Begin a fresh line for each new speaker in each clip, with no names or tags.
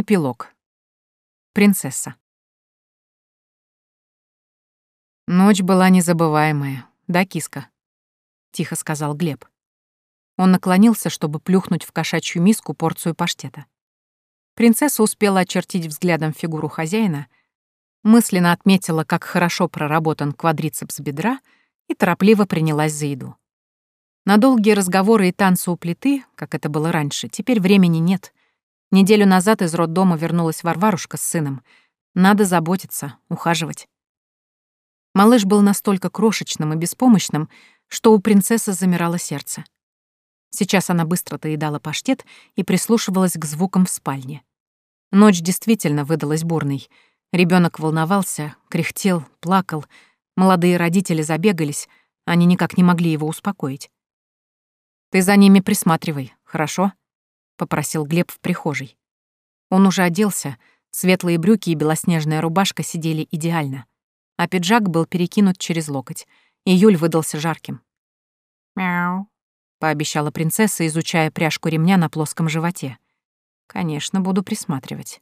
Эпилог. Принцесса. Ночь была незабываемая, да, киска? Тихо сказал Глеб. Он наклонился, чтобы плюхнуть в кошачью миску порцию паштета. Принцесса успела очертить взглядом фигуру хозяина, мысленно отметила, как хорошо проработан квадрицепс бедра и торопливо принялась за еду. На долгие разговоры и танцы у плиты, как это было раньше, теперь времени нет. Неделю назад из роддома вернулась Варварушка с сыном. Надо заботиться, ухаживать. Малыш был настолько крошечным и беспомощным, что у принцессы замирало сердце. Сейчас она быстро доедала паштет и прислушивалась к звукам в спальне. Ночь действительно выдалась бурной. Ребенок волновался, кряхтел, плакал. Молодые родители забегались, они никак не могли его успокоить. «Ты за ними присматривай, хорошо?» — попросил Глеб в прихожей. Он уже оделся, светлые брюки и белоснежная рубашка сидели идеально, а пиджак был перекинут через локоть. Июль выдался жарким. «Мяу», — пообещала принцесса, изучая пряжку ремня на плоском животе. «Конечно, буду присматривать.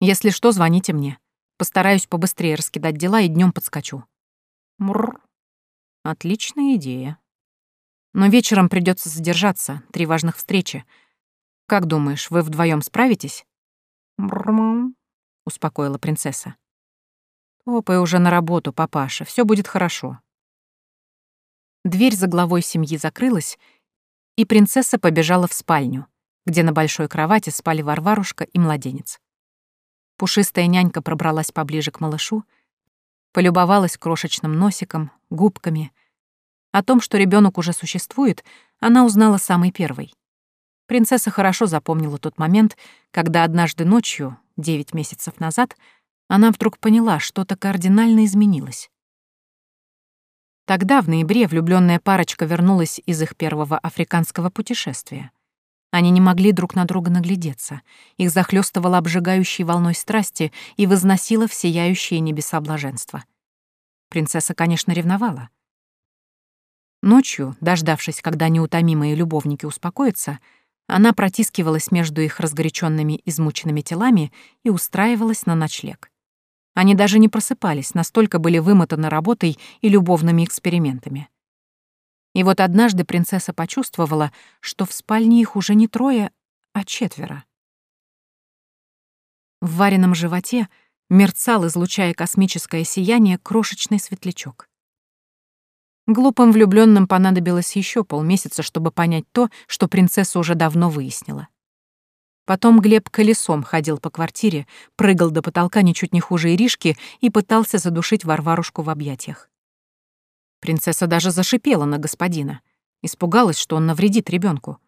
Если что, звоните мне. Постараюсь побыстрее раскидать дела и днем подскочу». Мрр. Отличная идея. Но вечером придется задержаться, три важных встречи. Как думаешь, вы вдвоем справитесь? Успокоила принцесса. Топай уже на работу, папаша, все будет хорошо. Дверь за главой семьи закрылась, и принцесса побежала в спальню, где на большой кровати спали Варварушка и младенец. Пушистая нянька пробралась поближе к малышу, полюбовалась крошечным носиком, губками — о том, что ребенок уже существует, она узнала самой первой. Принцесса хорошо запомнила тот момент, когда однажды ночью, девять месяцев назад, она вдруг поняла, что-то кардинально изменилось. Тогда, в ноябре, влюбленная парочка вернулась из их первого африканского путешествия. Они не могли друг на друга наглядеться. Их захлестывало обжигающей волной страсти и возносило в сияющие небеса блаженства. Принцесса, конечно, ревновала — Ночью, дождавшись, когда неутомимые любовники успокоятся, она протискивалась между их разгоряченными, измученными телами и устраивалась на ночлег. Они даже не просыпались, настолько были вымотаны работой и любовными экспериментами. И вот однажды принцесса почувствовала, что в спальне их уже не трое, а четверо. В вареном животе мерцал, излучая космическое сияние, крошечный светлячок. Глупым влюбленным понадобилось еще полмесяца, чтобы понять то, что принцесса уже давно выяснила. Потом Глеб колесом ходил по квартире, прыгал до потолка ничуть не хуже Иришки и пытался задушить Варварушку в объятиях. Принцесса даже зашипела на господина, испугалась, что он навредит ребенку.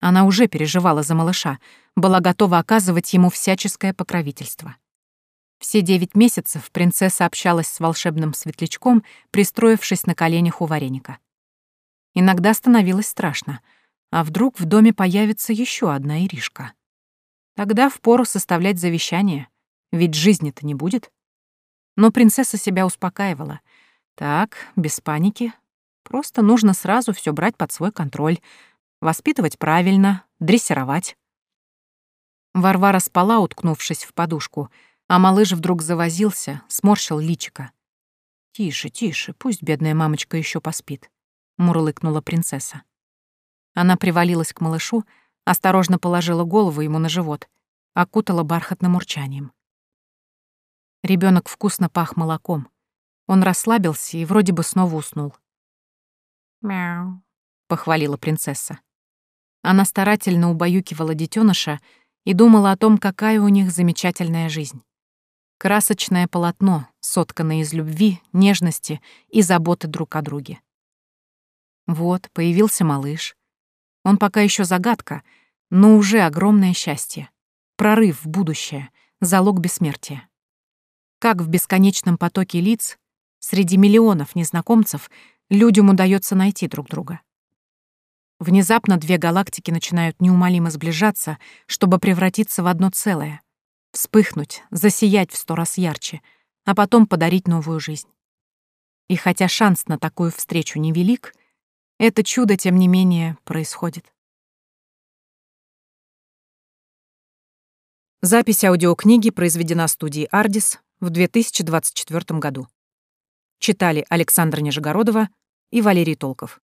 Она уже переживала за малыша, была готова оказывать ему всяческое покровительство. Все девять месяцев принцесса общалась с волшебным светлячком, пристроившись на коленях у вареника. Иногда становилось страшно. А вдруг в доме появится еще одна Иришка? Тогда впору составлять завещание, ведь жизни-то не будет. Но принцесса себя успокаивала. Так, без паники. Просто нужно сразу все брать под свой контроль, воспитывать правильно, дрессировать. Варвара спала, уткнувшись в подушку — а малыш вдруг завозился, сморщил личика. «Тише, тише, пусть бедная мамочка еще поспит», — мурлыкнула принцесса. Она привалилась к малышу, осторожно положила голову ему на живот, окутала бархатным урчанием. Ребенок вкусно пах молоком. Он расслабился и вроде бы снова уснул. «Мяу», — похвалила принцесса. Она старательно убаюкивала детеныша и думала о том, какая у них замечательная жизнь. Красочное полотно, сотканное из любви, нежности и заботы друг о друге. Вот, появился малыш. Он пока еще загадка, но уже огромное счастье. Прорыв в будущее, залог бессмертия. Как в бесконечном потоке лиц, среди миллионов незнакомцев, людям удается найти друг друга. Внезапно две галактики начинают неумолимо сближаться, чтобы превратиться в одно целое — вспыхнуть, засиять в сто раз ярче, а потом подарить новую жизнь. И хотя шанс на такую встречу невелик, это чудо, тем не менее, происходит. Запись аудиокниги произведена студией «Ардис» в 2024 году. Читали Александра Нижегородова и Валерий Толков.